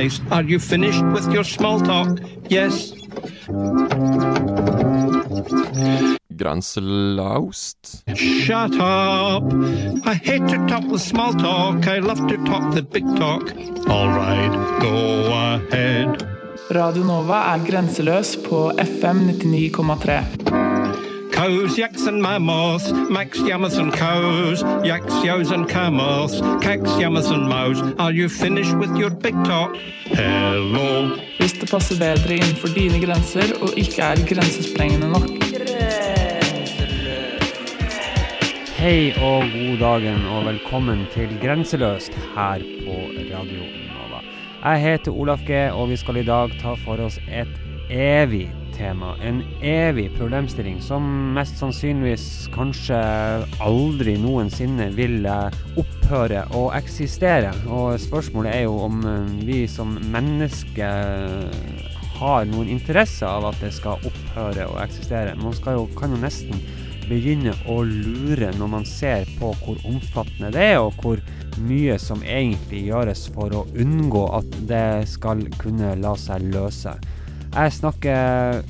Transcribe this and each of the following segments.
Flies, are you finished with your small talk? Yes. Grenseløst. Shut up. I hate to talk the small talk. I love to talk the big talk. All right, go ahead. Radio Nova er grenseløs på FM 99,3. Cows, yaks, and mammoths, Max, yammers and coes, yaks, yos and camels, cacks, yammers and mows. Are you finished with your big talk? Hello. Hvis det passer bedre innenfor dine grenser og ikke er grensesprengende nok. Hei og god dagen og velkommen til Grenseløst her på Radio Nova. Jeg heter Olaf G, og vi skal i dag ta for oss et evig tema. En evig problemstilling som mest sannsynligvis kanskje aldri noensinne vil eh, opphøre å eksistere. Og spørsmålet er jo om eh, vi som mennesker har noen interesse av at det skal opphøre å eksistere. Man jo, kan jo nesten begynne å lure når man ser på hvor omfattende det er, og hvor mye som egentlig gjøres for å unngå at det skal kunne la seg løse. Jeg snakker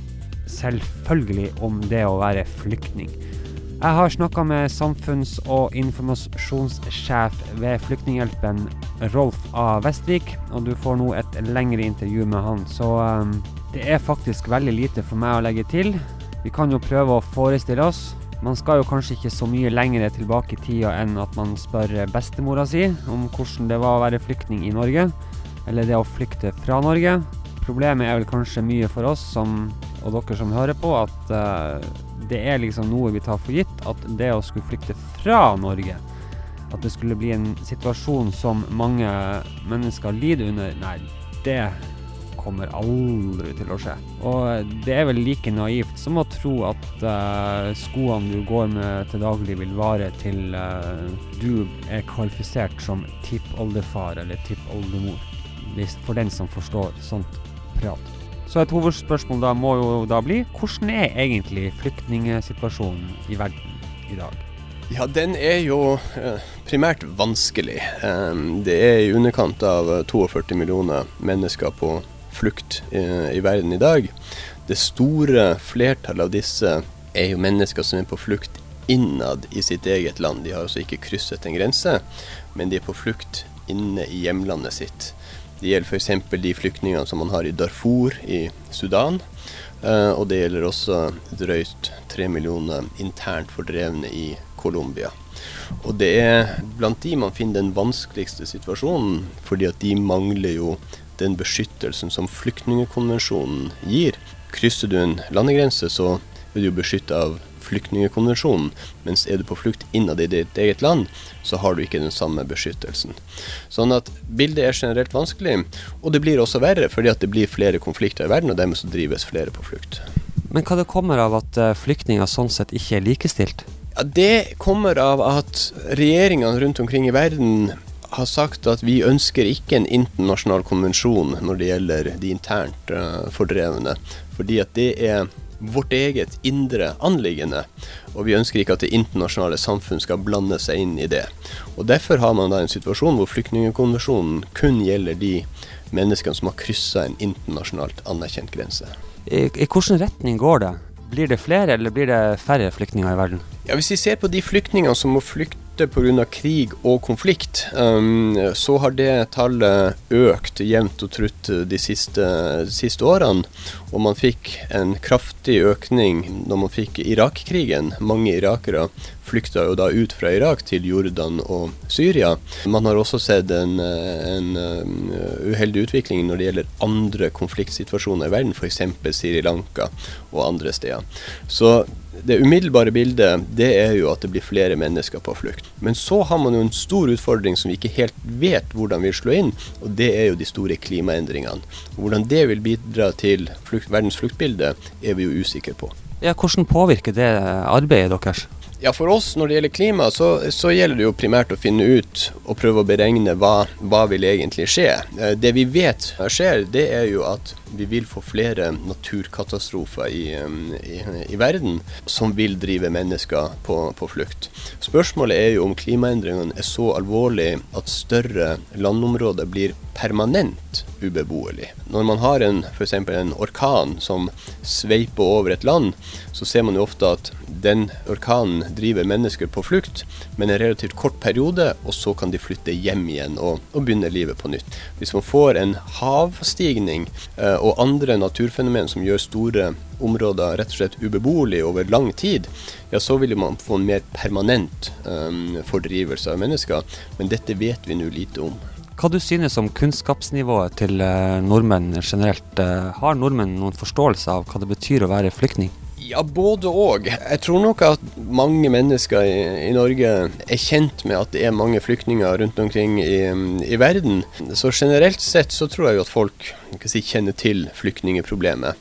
selvfølgelig om det å være flyktning. Jeg har snakka med samfunns- og informasjonssjef ved Flyktninghjelpen, Rolf A. Vestvik, og du får nå et lengre intervju med han. Så um, det er faktisk veldig lite for meg å legge til. Vi kan jo prøve å forestille oss. Man skal jo kanskje ikke så mye lenger tilbake i tida enn at man spør bestemora si om hvordan det var å være flyktning i Norge, eller det å flykte fra Norge. Problemet er vel kanskje mye for oss som, og dere som hører på, at uh, det er liksom noe vi tar for gitt. At det å skulle flykte fra Norge, at det skulle bli en situasjon som mange mennesker lider under, nei, det kommer aldri til å skje. Og det er vel like naivt som å tro at uh, skoene du går med til daglig vil vare til uh, du er kvalifisert som tippoldefar eller tippoldemor. For den som forstår sånt prat. Så et hovedspørsmål da må jo da bli hvordan er egentlig flyktningsituasjonen i verden i dag? Ja, den er jo eh, primært vanskelig. Eh, det er i underkant av 42 millioner mennesker på flukt eh, i verden i dag. Det store flertallet av disse er jo mennesker som er på flukt innad i sitt eget land. De har altså ikke krysset en grense, men de er på flukt inne i hjemlandet sitt. Det gjelder f.eks. de flyktningene som man har i Darfur i Sudan. Uh, og det gjelder også drøyt tre millioner internt fordrevne i Colombia. Og det er blant de man finner den vanskeligste situasjonen, fordi at de mangler jo den beskyttelsen som flyktningekonvensjonen gir. Krysser du en landegrense, så er du beskytta av flyktningekonvensjonen, mens er du på flukt innad i ditt eget land, så har du ikke den samme beskyttelsen. Sånn at bildet er generelt vanskelig, og det blir også verre fordi at det blir flere konflikter i verden, og dermed så drives flere på flukt. Men hva det kommer av at flyktninger sånn sett ikke er likestilt? Ja, Det kommer av at regjeringene rundt omkring i verden har sagt at vi ønsker ikke en internasjonal konvensjon når det gjelder de internt uh, fordrevne, fordi at det er vårt eget indre anliggende. Og vi ønsker ikke at det internasjonale samfunn skal blande seg inn i det. Og Derfor har man da en situasjon hvor flyktningkonvensjonen kun gjelder de menneskene som har kryssa en internasjonalt anerkjent grense. I, I hvilken retning går det? Blir det flere eller blir det færre flyktninger i verden? Ja, Hvis vi ser på de flyktningene som må flykte pga. krig og konflikt, um, så har det tallet økt jevnt og trutt de siste, de siste, årene. Og man fikk en kraftig økning når man fikk Irak-krigen. Mange irakere flykta jo da ut fra Irak til Jordan og Syria. Man har også sett en, en uheldig utvikling når det gjelder andre konfliktsituasjoner i verden, f.eks. Sri Lanka og andre steder. Så det umiddelbare bildet det er jo at det blir flere mennesker på flukt. Men så har man jo en stor utfordring som vi ikke helt vet hvordan vil slå inn, og det er jo de store klimaendringene. Hvordan det vil bidra til flukt, verdens fluktbilde, er vi jo usikre på. Ja, hvordan påvirker det arbeidet deres? Ja, For oss når det gjelder klima, så, så, gjelder det jo primært å finne ut og prøve å beregne hva, hva vil egentlig skje. Eh, det vi vet skjer, det er jo at vi vil få flere naturkatastrofer i, i, i verden som vil drive mennesker på, på, flukt. Spørsmålet er jo om klimaendringene er så alvorlige at større landområder blir permanent ubeboelig. Når man har en, f.eks. en orkan som sveiper over et land, så ser man jo ofte at den orkanen driver mennesker på flukt, men en relativt kort periode, og så kan de flytte hjem igjen og, og begynne livet på nytt. Hvis man får en havstigning eh, og andre naturfenomen som gjør store områder rett og slett ubeboelige over lang tid, ja, så vil man få en mer permanent eh, fordrivelse av mennesker. Men dette vet vi nå lite om. Hva du synes om kunnskapsnivået til eh, nordmenn generelt? Eh, har nordmenn noen forståelse av hva det betyr å være flyktning? Ja, både òg. Jeg tror nok at mange mennesker i, i, Norge er kjent med at det er mange flyktninger rundt omkring i, i verden. Så generelt sett så tror jeg jo at folk si, kjenner til flyktningeproblemet.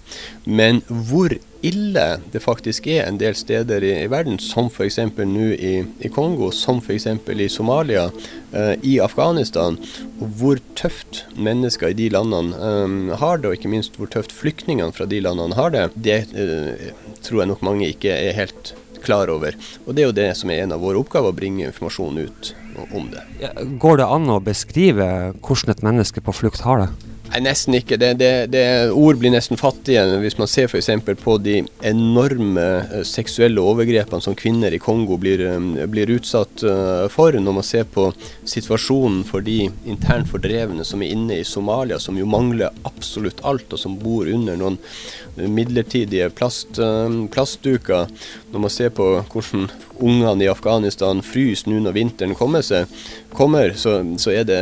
Men hvor ille det faktisk er en del steder i, i verden, som f.eks. nå i, i, Kongo, som f.eks. i Somalia, eh, i Afghanistan, og hvor tøft mennesker i de landene eh, har det, og ikke minst hvor tøft flyktningene fra de landene har det, det eh, tror jeg nok mange ikke er helt klar over. Og det er jo det som er en av våre oppgaver, å bringe informasjon ut om det. Går det an å beskrive hvordan et menneske på flukt har det? Nei, Nesten ikke. Det, det, det, ord blir nesten fattige hvis man ser f.eks. på de enorme uh, seksuelle overgrepene som kvinner i Kongo blir, um, blir utsatt uh, for. Når man ser på situasjonen for de internt fordrevne som er inne i Somalia, som jo mangler absolutt alt, og som bor under noen midlertidige plast, uh, plastduker. Når man ser på hvordan ungene i Afghanistan fryser nå når vinteren kommer, seg, kommer så, så, er det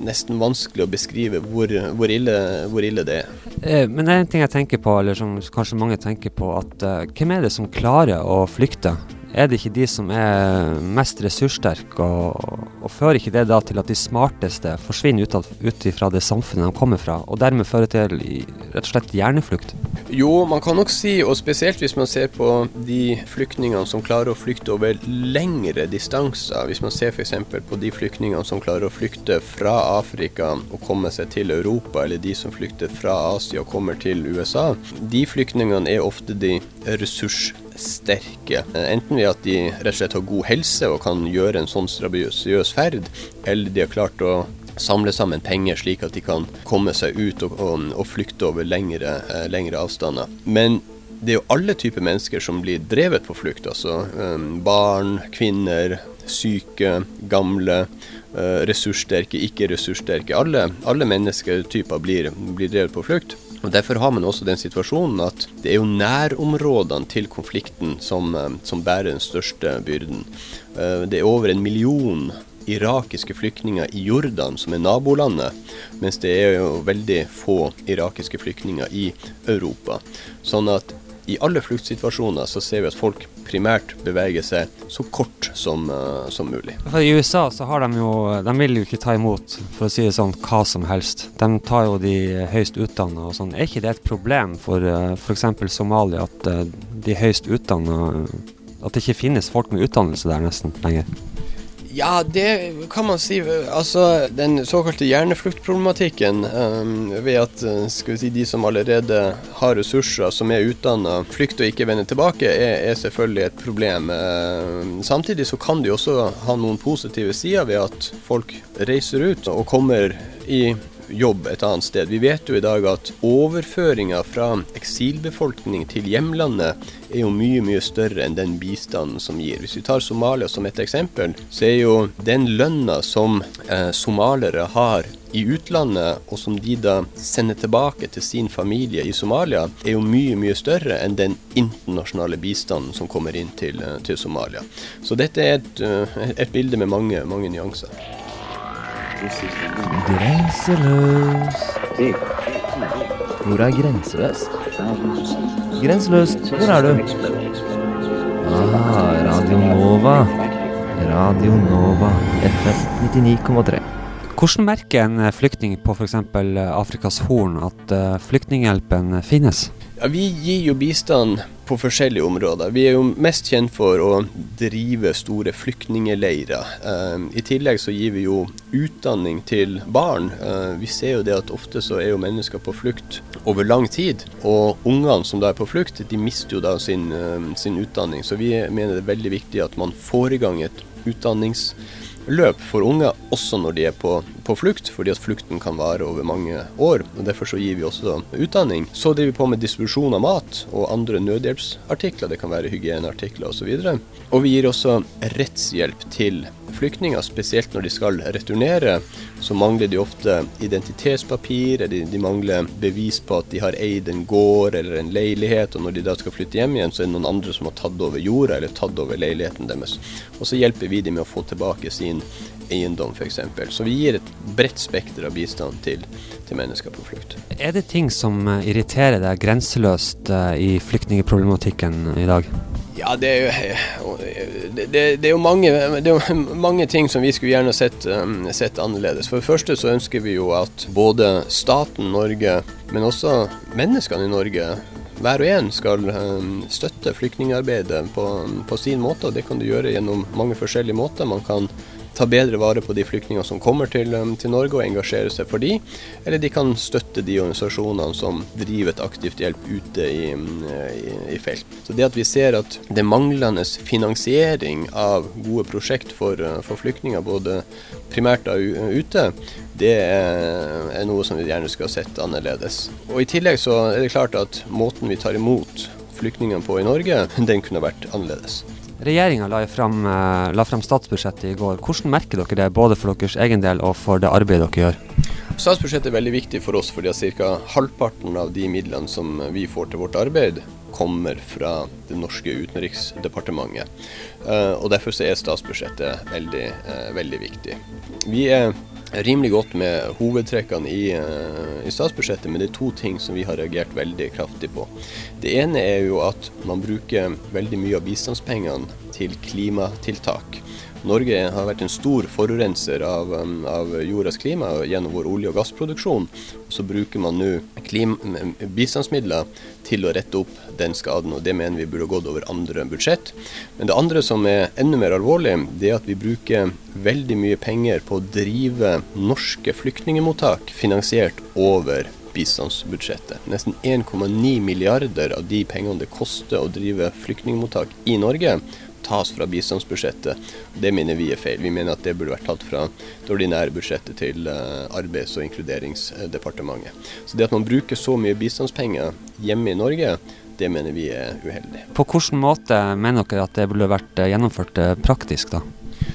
nesten vanskelig å beskrive hvor, hvor, ille, hvor ille, det er. Eh, men det er en ting jeg tenker på, eller som kanskje mange tenker på, at uh, hvem er det som klarer å flykte? er det ikke de som er mest ressurssterke, og, og, fører ikke det da til at de smarteste forsvinner ut, ut fra det samfunnet de kommer fra, og dermed fører til rett og slett hjerneflukt? Jo, man kan nok si, og spesielt hvis man ser på de flyktningene som klarer å flykte over lengre distanser, hvis man ser f.eks. på de flyktningene som klarer å flykte fra Afrika og komme seg til Europa, eller de som flykter fra Asia og kommer til USA, de flyktningene er ofte de ressurssterke sterke. Enten ved at de rett og slett har god helse og kan gjøre en sånn strabasiøs ferd, eller de har klart å samle sammen penger slik at de kan komme seg ut og, og, og flykte over lengre, eh, lengre, avstander. Men det er jo alle typer mennesker som blir drevet på flukt. Altså eh, barn, kvinner, syke, gamle, eh, ressurssterke, ikke ressurssterke. Alle, alle mennesketyper blir, blir drevet på flukt. Og Derfor har man også den situasjonen at det er jo nærområdene til konflikten som, eh, som bærer den største byrden. Eh, det er over en million irakiske flyktninger i Jordan, som er nabolandet, mens det er jo veldig få irakiske flyktninger i Europa. Sånn at i alle fluktsituasjoner så ser vi at folk primært beveger seg så kort som, uh, som mulig. For I USA så har de jo De vil jo ikke ta imot, for å si det sånn, hva som helst. De tar jo de høyst utdanna og sånn. Er ikke det et problem for uh, f.eks. Somalia at uh, de høyst utdanna At det ikke finnes folk med utdannelse der nesten lenger? Ja, det kan man si. Altså, Den såkalte hjernefluktproblematikken um, ved at eh, skal vi si, de som allerede har ressurser, som er utdanna, flykter og ikke vender tilbake, er, er selvfølgelig et problem. Um, samtidig så kan de også ha noen positive sider ved at folk reiser ut og kommer i jobb et annet sted. Vi vet jo i dag at overføringa fra eksilbefolkning til hjemlandet er jo mye, mye større enn den bistanden som gir. Hvis vi tar Somalia som et eksempel, så er jo den lønna som eh, somalere har i utlandet, og som de da sender tilbake til sin familie i Somalia, er jo mye mye større enn den internasjonale bistanden som kommer inn til, eh, til Somalia. Så dette er et, eh, et bilde med mange, mange nyanser. Grenseløs. Hvor er Grenseløs? Grenseløs, hvor er du? Ah, Radio Nova. Radio Nova. FM 99,3. Hvordan merker en eh, flyktning på f.eks. Afrikas Horn at uh, flyktninghjelpen finnes? Ja, vi gir jo bistand på forskjellige områder. Vi er jo mest kjent for å drive store flyktningleirer. Uh, I tillegg så gir vi jo utdanning til barn. Uh, vi ser jo det at ofte så er jo mennesker på flukt over lang tid. Og ungene som da er på flukt, de mister jo da sin, uh, sin utdanning. Så vi mener det er veldig viktig at man får i gang et utdanningsløp for unge, også når de er på, på, flukt, fordi at flukten kan vare over mange år. og Derfor så gir vi også utdanning. Så driver vi på med distribusjon av mat og andre nødhjelpsartikler. Det kan være hygieneartikler osv. Og, så og vi gir også rettshjelp til flyktninger, spesielt når de skal returnere. Så mangler de ofte identitetspapir, eller de mangler bevis på at de har eid en gård eller en leilighet. Og når de da skal flytte hjem igjen, så er det noen andre som har tatt over jorda eller tatt over leiligheten deres. Og så hjelper vi dem med å få tilbake sin eiendom, f.eks. Så vi gir et bredt spekter av bistand til, til, mennesker på flukt. Er det ting som irriterer deg grenseløst i flyktningeproblematikken i dag? Ja, det er jo, det, det, er jo mange, det er mange ting som vi skulle gjerne sett, um, sett, annerledes. For det første så ønsker vi jo at både staten Norge, men også menneskene i Norge, hver og en skal um, støtte flyktningarbeidet på, på sin måte. og Det kan du gjøre gjennom mange forskjellige måter. Man kan ta bedre vare på de flyktningene som kommer til, um, til, Norge og engasjere seg for de, eller de kan støtte de organisasjonene som driver et aktivt hjelp ute i, um, i, i felt. Så det at vi ser at det manglende finansiering av gode prosjekt for, uh, for flyktninger, både primært da ute, det er noe som vi gjerne skulle ha sett annerledes. Og I tillegg så er det klart at måten vi tar imot flyktningene på i Norge, den kunne vært annerledes. Regjeringa la, eh, la frem statsbudsjettet i går. Hvordan merker dere det, både for deres egen del og for det arbeidet dere gjør? Statsbudsjettet er veldig viktig for oss, fordi ca. halvparten av de midlene som vi får til vårt arbeid, kommer fra det norske utenriksdepartementet. Uh, og Derfor er statsbudsjettet veldig, uh, veldig viktig. Vi er rimelig godt med hovedtrekkene i, uh, i, statsbudsjettet, men det er to ting som vi har reagert veldig kraftig på. Det ene er jo at man bruker veldig mye av bistandspengene til klimatiltak. Norge har vært en stor forurenser av, um, av jordas klima gjennom vår olje- og gassproduksjon. Så bruker man nå bistandsmidler til å rette opp den skaden, og det mener vi burde gått over andre budsjett. Men det andre som er enda mer alvorlig, det er at vi bruker veldig mye penger på å drive norske flyktningemottak finansiert over bistandsbudsjettet. Nesten 1,9 milliarder av de pengene det koster å drive flyktningmottak i Norge, tas fra bistandsbudsjettet. Det mener vi er feil. Vi mener at det burde vært tatt fra det ordinære budsjettet til eh, Arbeids- og inkluderingsdepartementet. Så det at man bruker så mye bistandspenger hjemme i Norge, det mener vi er uheldig. På hvilken måte mener dere at det burde vært eh, gjennomført eh, praktisk, da?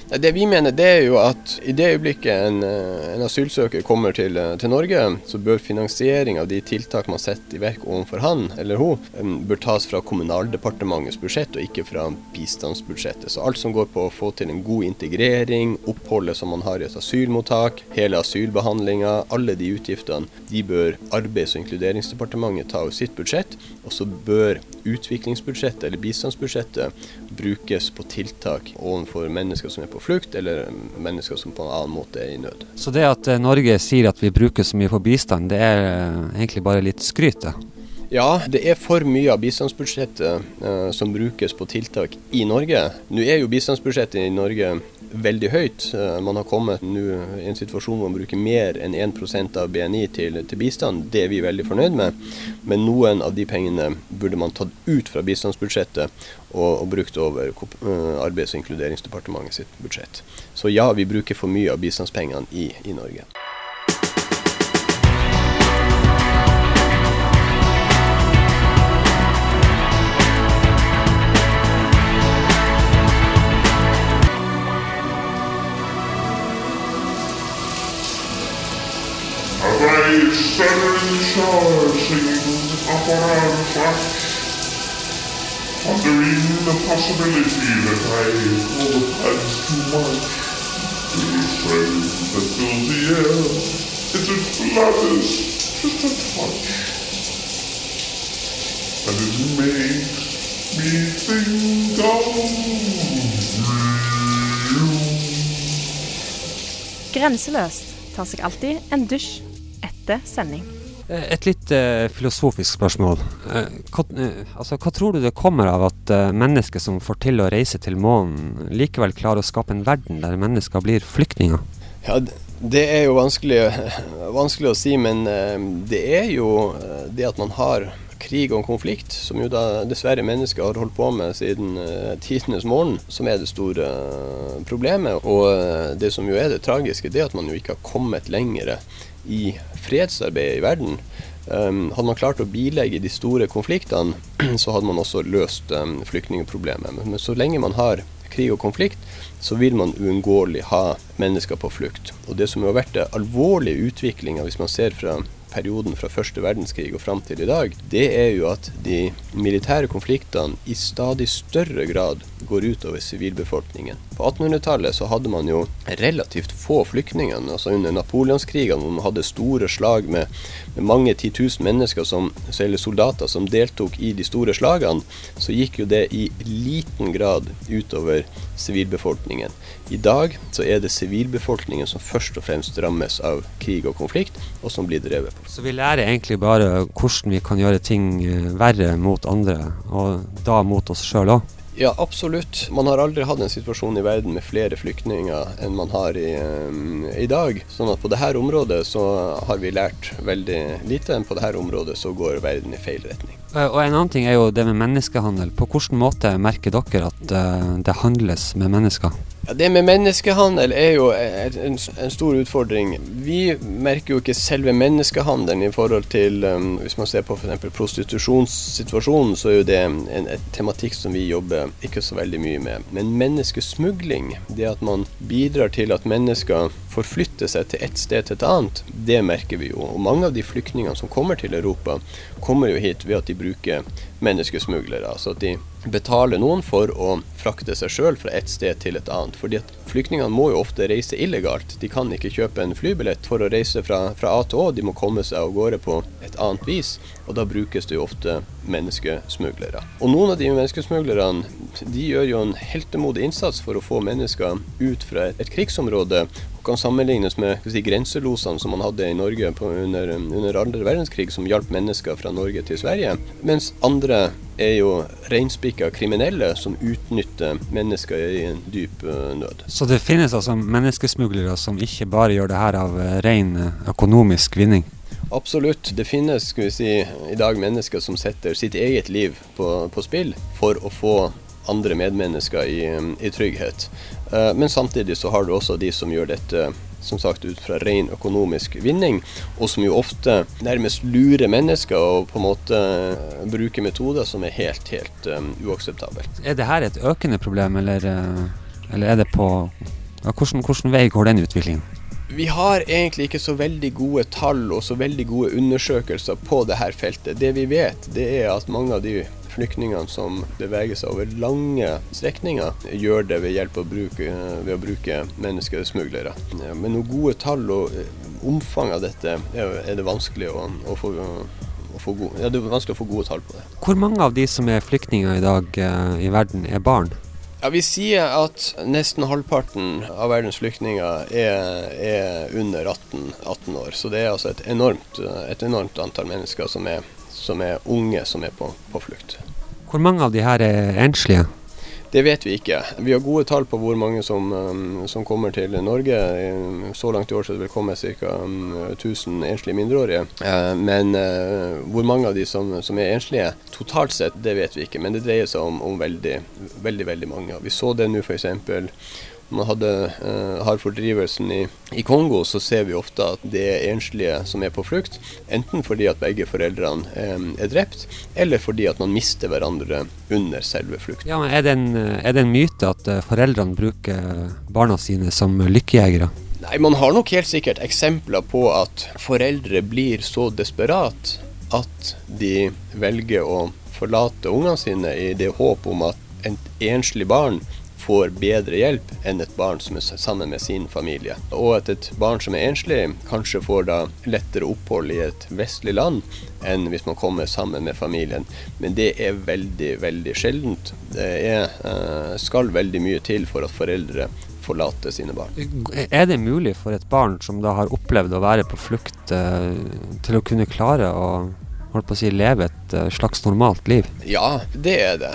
Det vi mener det er jo at i det øyeblikket en, eh, en asylsøker kommer til, eh, til, Norge, så bør finansiering av de tiltak man setter i verk overfor han eller hun, bør tas fra Kommunaldepartementets budsjett og ikke fra bistandsbudsjettet. Så alt som går på å få til en god integrering, oppholdet som man har i et asylmottak, hele asylbehandlinga, alle de utgiftene, de bør Arbeids- og inkluderingsdepartementet ta av sitt budsjett. Og så bør utviklingsbudsjettet eller bistandsbudsjettet brukes på tiltak overfor mennesker som er på flukt, eller mennesker som på en annen måte er i nød. Så det at eh, Norge sier at vi bruker så mye på bistand, det er eh, egentlig bare litt skryt? Ja, det er for mye av bistandsbudsjettet eh, som brukes på tiltak i Norge. Nå er jo bistandsbudsjettet i Norge veldig høyt. Uh, man har kommet nå i en situasjon hvor man bruker mer enn 1% av BNI til, til, bistand. Det er vi veldig fornøyd med. Men noen av de pengene burde man tatt ut fra bistandsbudsjettet og, og brukt over uh, Arbeids- og inkluderingsdepartementet sitt budsjett. Så ja, vi bruker for mye av bistandspengene i, i Norge. paparazzi under even the possibility that I overpass too much. the friend that fills the air, it flutters just a touch. And it makes me think of you. Grenseløst tar seg alltid en dusj etter sending. Eh, Et litt eh, filosofisk spørsmål. Eh, hva, eh, altså, hva tror du det kommer av at eh, mennesker som får til å reise til månen, likevel klarer å skape en verden der mennesker blir flyktninger? Ja, det er jo vanskelig, vanskelig å si, men eh, det er jo det at man har krig og konflikt, som jo da dessverre mennesker har holdt på med siden tidenes morgen, som er det store problemet. Og det som jo er det tragiske, det er at man jo ikke har kommet lenger i fredsarbeidet i verden. Um, hadde man klart å bilegge de store konfliktene, så hadde man også løst um, flyktningproblemet. Men så lenge man har krig og konflikt, så vil man uunngåelig ha mennesker på flukt. Og det som har vært den alvorlige utviklinga, hvis man ser fra perioden fra første verdenskrig og fram til i dag, det er jo at de militære konfliktene i stadig større grad går utover sivilbefolkningen. På 1800-tallet så hadde man jo relativt få flyktninger. altså Under napoleonskrigene hvor man hadde store slag med, med mange titusen mennesker som, eller soldater som deltok i de store slagene, så gikk jo det i liten grad utover sivilbefolkningen. I dag så er det sivilbefolkningen som først og fremst rammes av krig og konflikt, og som blir drevet på. Så vi lærer egentlig bare hvordan vi kan gjøre ting eh, verre mot andre, og da mot oss sjøl òg. Ja, absolutt. Man har aldri hatt en situasjon i verden med flere flyktninger enn man har i, um, i dag. Sånn at på dette området så har vi lært veldig lite, på dette området så går verden i feil retning. Eh, Og en annen ting er jo det med menneskehandel. På hvilken måte merker dere at eh, det handles med mennesker? Ja, det med menneskehandel er jo en, en, en stor utfordring. Vi merker jo ikke selve menneskehandelen i forhold til um, Hvis man ser på f.eks. prostitusjonssituasjonen, så er jo det en, en tematikk som vi jobber ikke så veldig mye med. Men menneskesmugling, det at man bidrar til at mennesker forflytter seg til et sted til et annet, det merker vi jo. Og mange av de flyktningene som kommer til Europa, kommer jo hit ved at de bruker menneskesmuglere. Altså at de betaler noen for å frakte seg sjøl fra et sted til et annet. Fordi at flyktningene må jo ofte reise illegalt. De kan ikke kjøpe en flybillett for å reise fra, fra A til Å, de må komme seg av gårde på et annet vis. Og da brukes det jo ofte menneskesmuglere. Og noen av de menneskesmuglerne de gjør jo en heltemodig innsats for å få mennesker ut fra et, krigsområde kan sammenlignes med si, grenselosene som man hadde i Norge på, under, under andre verdenskrig, som hjalp mennesker fra Norge til Sverige. Mens andre er jo reinspikka kriminelle som utnytter mennesker i en dyp uh, nød. Så det finnes altså menneskesmuglere som ikke bare gjør det her av eh, ren eh, økonomisk vinning? Absolutt. Det finnes skal vi si, i dag mennesker som setter sitt eget liv på, på spill for å få andre medmennesker i, i trygghet. Men samtidig så har du også de som gjør dette som sagt ut fra ren økonomisk vinning, og som jo ofte nærmest lurer mennesker og på en måte bruker metoder som er helt, helt um, uakseptabelt. Er det her et økende problem, eller, uh, eller er det på ja, hvordan, hvordan vei går den utviklingen? Vi har egentlig ikke så veldig gode tall og så veldig gode undersøkelser på dette feltet. Det vi vet, det er at mange av de flyktningene som beveger seg over lange strekninger, gjør det ved hjelp av bruk, ved å bruke menneskesmuglere. Men noen gode tall og omfang av dette er det vanskelig å, å få gode, ja, det er vanskelig å få gode tall på det. Hvor mange av de som er flyktninger i dag uh, i verden, er barn? Ja, Vi sier at nesten halvparten av verdens flyktninger er, er under 18, 18, år. Så det er altså et enormt, et enormt antall mennesker som er, som er unge som er på, på, flukt. Hvor mange av de her er enslige? Det vet vi ikke. Vi har gode tall på hvor mange som, um, som kommer til Norge. Så langt i år så det vil komme ca. Um, 1000 enslige mindreårige. Uh, men uh, hvor mange av de som, som, er enslige totalt sett, det vet vi ikke. Men det dreier seg om, om veldig, veldig, veldig mange. Vi så det nå f.eks man hadde, uh, har fordrivelsen i, i, Kongo, så ser vi ofte at det er enslige som er på flukt. Enten fordi at begge foreldrene um, er drept, eller fordi at man mister hverandre under selve flukten. Ja, er, det en, er det en myte at uh, foreldrene bruker barna sine som lykkejegere? Nei, man har nok helt sikkert eksempler på at foreldre blir så desperat at de velger å forlate ungene sine i det håp om at et enslig barn får bedre hjelp enn et barn som er sammen med sin familie. Og at et barn som er enslig, kanskje får da lettere opphold i et vestlig land enn hvis man kommer sammen med familien. Men det er veldig, veldig sjeldent. Det er, eh, skal veldig mye til for at foreldre forlater sine barn. Er det mulig for et barn som da har opplevd å være på flukt, eh, til å kunne klare å holdt på å si, leve et eh, slags normalt liv? Ja, det er det.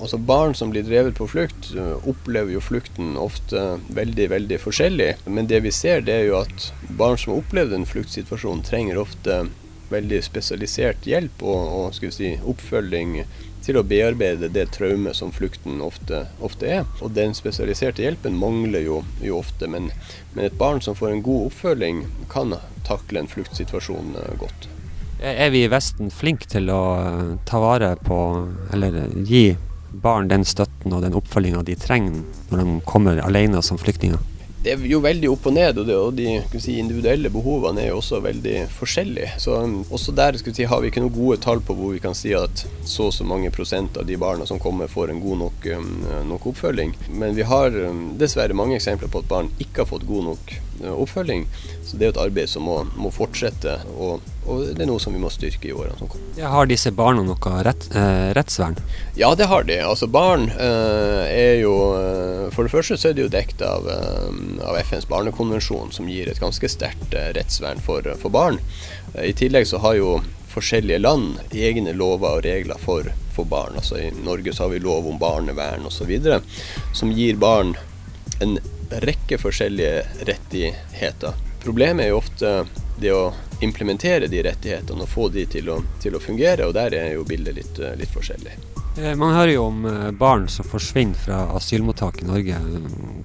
Altså Barn som blir drevet på flukt, opplever jo flukten ofte veldig veldig forskjellig. Men det vi ser, det er jo at barn som har opplevd en fluktsituasjon, trenger ofte veldig spesialisert hjelp og, og skal si, oppfølging til å bearbeide det traumet som flukten ofte, ofte, er. Og den spesialiserte hjelpen mangler jo, jo ofte, men, men, et barn som får en god oppfølging, kan takle en fluktsituasjon godt. Er vi i Vesten flinke til å ta vare på, eller gi barn den støtten og den oppfølginga de trenger når de kommer alene som flyktninger? det er jo veldig opp og ned, og, det, og de si, individuelle behovene er jo også veldig forskjellige. Så um, også der si, har vi ikke noen gode tall på hvor vi kan si at så og så mange prosent av de barna som kommer, får en god nok, um, nok oppfølging. Men vi har um, dessverre mange eksempler på at barn ikke har fått god nok uh, oppfølging. Så det er et arbeid som må, må fortsette, og, og, det er noe som vi må styrke i årene som kommer. Ja, har disse barna noe rett, eh, rettsvern? Ja, det har de. Altså Barn eh, er jo eh, For det første så er de jo dekket av eh, av FNs barnekonvensjon, som gir et ganske sterkt eh, rettsvern for, for, barn. I tillegg så har jo forskjellige land egne lover og regler for, for barn. Altså I Norge så har vi lov om barnevern osv., som gir barn en rekke forskjellige rettigheter. Problemet er jo ofte det å implementere de rettighetene og få de til å, til å fungere, og der er jo bildet litt, eh, litt forskjellig. Eh, man hører jo om eh, barn som forsvinner fra asylmottak i Norge.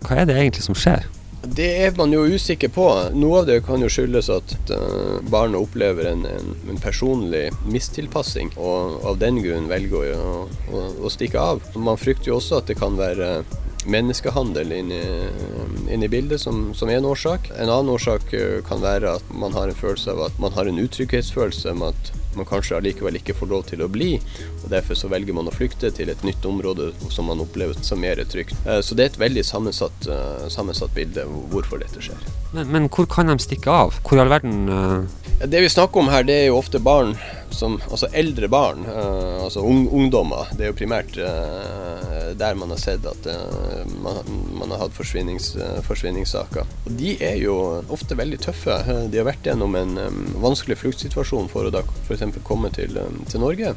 Hva er det egentlig som skjer? Det er man jo usikker på. Noe av det kan jo skyldes at uh, barnet opplever en, en, en, personlig mistilpassing, og av den grunn velger å, å, å, stikke av. Man frykter jo også at det kan være menneskehandel inne inn i bildet som, som en årsak. En annen årsak kan være at man har en følelse av at man har en utrygghetsfølelse med at man kanskje allikevel ikke får lov til å bli. og Derfor så velger man å flykte til et nytt område som man opplever som mer trygt. Eh, så det er et veldig sammensatt, eh, sammensatt bilde hvorfor dette skjer. Men, men, hvor kan de stikke av? Hvor i all verden uh... Det vi snakker om her, det er jo ofte barn som Altså eldre barn, uh, altså un ungdommer. Det er jo primært uh, der man har sett at man, man, har hatt forsvinnings, forsvinningssaker. Og de er jo ofte veldig tøffe. De har vært gjennom en um, vanskelig fluktsituasjon for å da f.eks komme til, um, til Norge.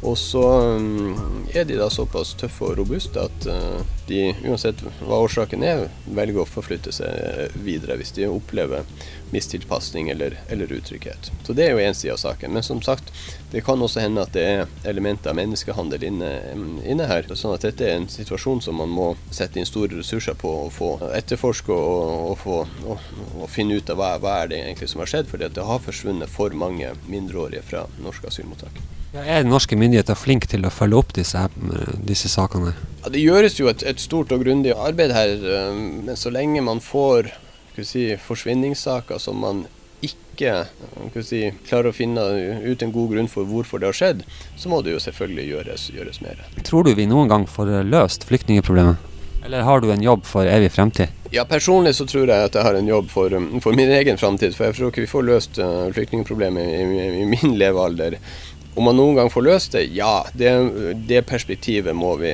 Og så um, er de da såpass tøffe og robuste at uh, de, uansett hva årsaken er, velger å forflytte seg videre hvis de opplever mistilpasning eller, eller utrygghet. Så det er jo én side av saken. Men som sagt, det kan også hende at det er elementer av menneskehandel inne, inne her. Sånn at dette er en situasjon som man må sette inn store ressurser på å få etterforske og, og, få, og, og finne ut av hva, hva er det egentlig som har skjedd. For det har forsvunnet for mange mindreårige fra norske asylmottak. Ja, er norske myndigheter flinke til å følge opp disse, disse sakene? Ja, det gjøres jo et, et stort og grundig arbeid her, eh, men så lenge man får si, forsvinningssaker som man ikke si, klarer å finne ut en god grunn for hvorfor det har skjedd, så må det jo selvfølgelig gjøres, gjøres mer. Tror du vi noen gang får løst flyktningeproblemet? Eller har du en jobb for evig fremtid? Ja, personlig så tror jeg at jeg har en jobb for, for min egen fremtid. For jeg tror ikke vi får løst uh, flyktningproblemet i, i, i, min levealder om man noen gang får løst det, ja. Det, det perspektivet må vi,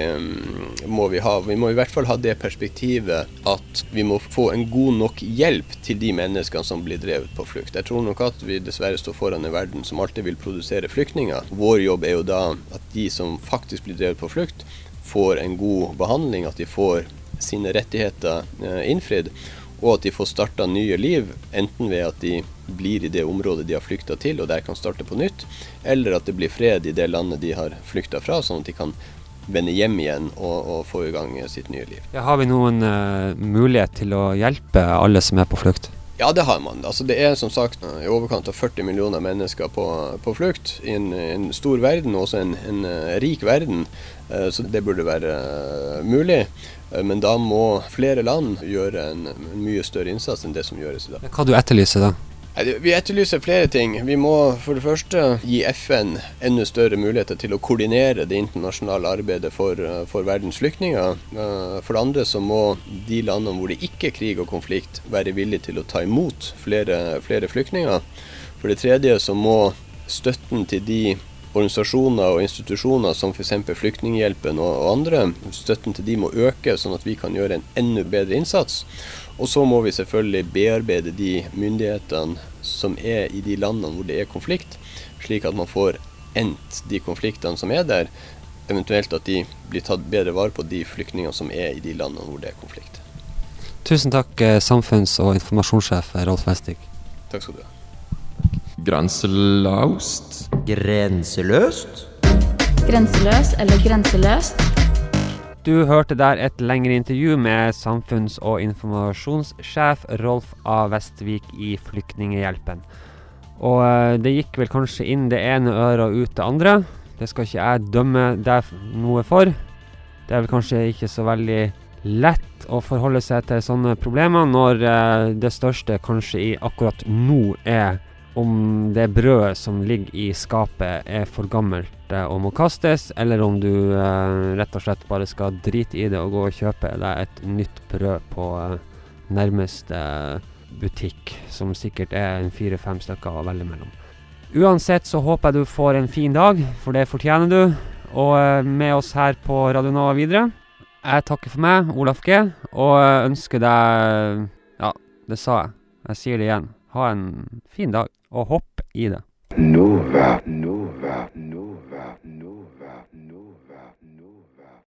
må vi, ha. Vi må i hvert fall ha det perspektivet at vi må få en god nok hjelp til de menneskene som blir drevet på flukt. Jeg tror nok at vi dessverre står foran en verden som alltid vil produsere flyktninger. Vår jobb er jo da at de som faktisk blir drevet på flukt, får en god behandling, at de får sine rettigheter eh, innfridd og at de får starta nye liv, enten ved at de blir i det området de har flykta til og der kan starte på nytt, eller at det blir fred i det landet de har flykta fra, sånn at de kan vende hjem igjen og, og få i gang sitt nye liv. Ja, har vi noen uh, mulighet til å hjelpe alle som er på flukt? Ja, det har man. Altså, det er som sagt i overkant av 40 millioner mennesker på, på flukt i en, en, stor verden, også en, en uh, rik verden. Uh, så det burde være mulig. Eh, men da må flere land gjøre en, en, mye større innsats enn det som gjøres i dag. Hva du etterlyser da? Vi etterlyser flere ting. Vi må for det første gi FN enda større muligheter til å koordinere det internasjonale arbeidet for, eh, for verdens flyktninger. Eh, For det andre så må de landene hvor det ikke er krig og konflikt, være villige til å ta imot flere, flere flyktninger. For det tredje så må støtten til de organisasjoner og institusjoner som f.eks. Flyktninghjelpen og, og andre, støtten til de må øke, sånn at vi kan gjøre en enda bedre innsats. Og så må vi selvfølgelig bearbeide de myndighetene som er i de landene hvor det er konflikt, slik at man får endt de konfliktene som er der. Eventuelt at de blir tatt bedre vare på de flyktningene som er i de landene hvor det er konflikt. Tusen takk, eh, samfunns- og informasjonssjef Rolf Westig. Takk skal du ha. Grenseløst. Grenseløst? Grenseløs eller grenseløst? Du hørte der et lengre intervju med samfunns- og informasjonssjef Rolf A. Vestvik i Flyktninghjelpen. Og eh, det gikk vel kanskje inn det ene øret og ut det andre. Det skal ikke jeg dømme deg noe for. Det er vel kanskje ikke så veldig lett å forholde seg til sånne problemer når eh, det største kanskje i akkurat nå er om det brødet som ligger i skapet er for gammelt eh, og må kastes, eller om du eh, rett og slett bare skal drite i det og gå og kjøpe deg et nytt brød på eh, nærmeste butikk, som sikkert er en fire-fem stykker å velge mellom. Uansett så håper jeg du får en fin dag, for det fortjener du. Og med oss her på Radio Nova videre. Jeg takker for meg, Olaf G, og ønsker deg Ja, det sa jeg. Jeg sier det igjen. Ha en fin dag, og hopp i det. Nova.